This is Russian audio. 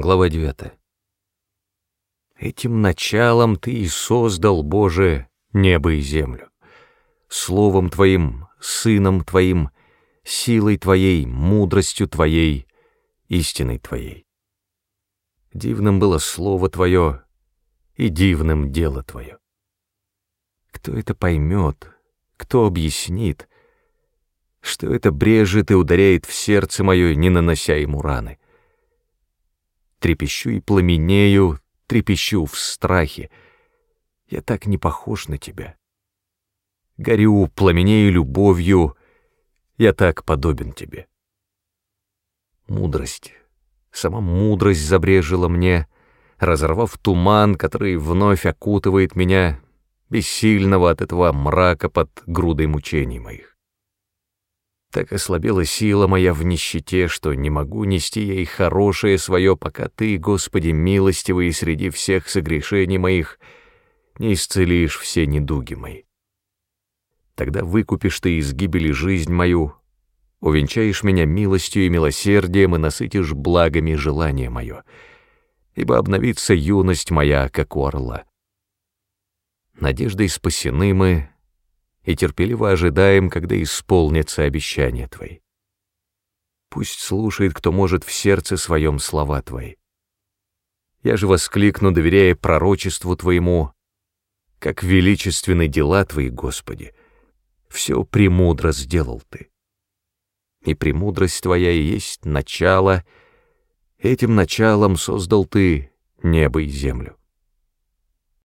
Глава 9. Этим началом Ты и создал, Боже, небо и землю. Словом Твоим, Сыном Твоим, силой Твоей, мудростью Твоей, истиной Твоей. Дивным было Слово Твое, и дивным дело Твое. Кто это поймет, кто объяснит, что это брежет и ударяет в сердце мое, не нанося ему раны? Трепещу и пламенею, трепещу в страхе. Я так не похож на тебя. Горю, пламенею любовью, я так подобен тебе. Мудрость, сама мудрость забрежила мне, разорвав туман, который вновь окутывает меня, бессильного от этого мрака под грудой мучений моих. Так ослабела сила моя в нищете, что не могу нести ей хорошее свое, пока Ты, Господи, милостивый среди всех согрешений моих, не исцелишь все недуги мои. Тогда выкупишь Ты из гибели жизнь мою, увенчаешь меня милостью и милосердием и насытишь благами желание мое, ибо обновится юность моя, как у орла. Надеждой спасены мы, и терпеливо ожидаем, когда исполнятся обещания Твои. Пусть слушает, кто может в сердце своем слова Твои. Я же воскликну, доверяя пророчеству Твоему, как величественны дела Твои, Господи, все премудро сделал Ты. И премудрость Твоя и есть начало, этим началом создал Ты небо и землю.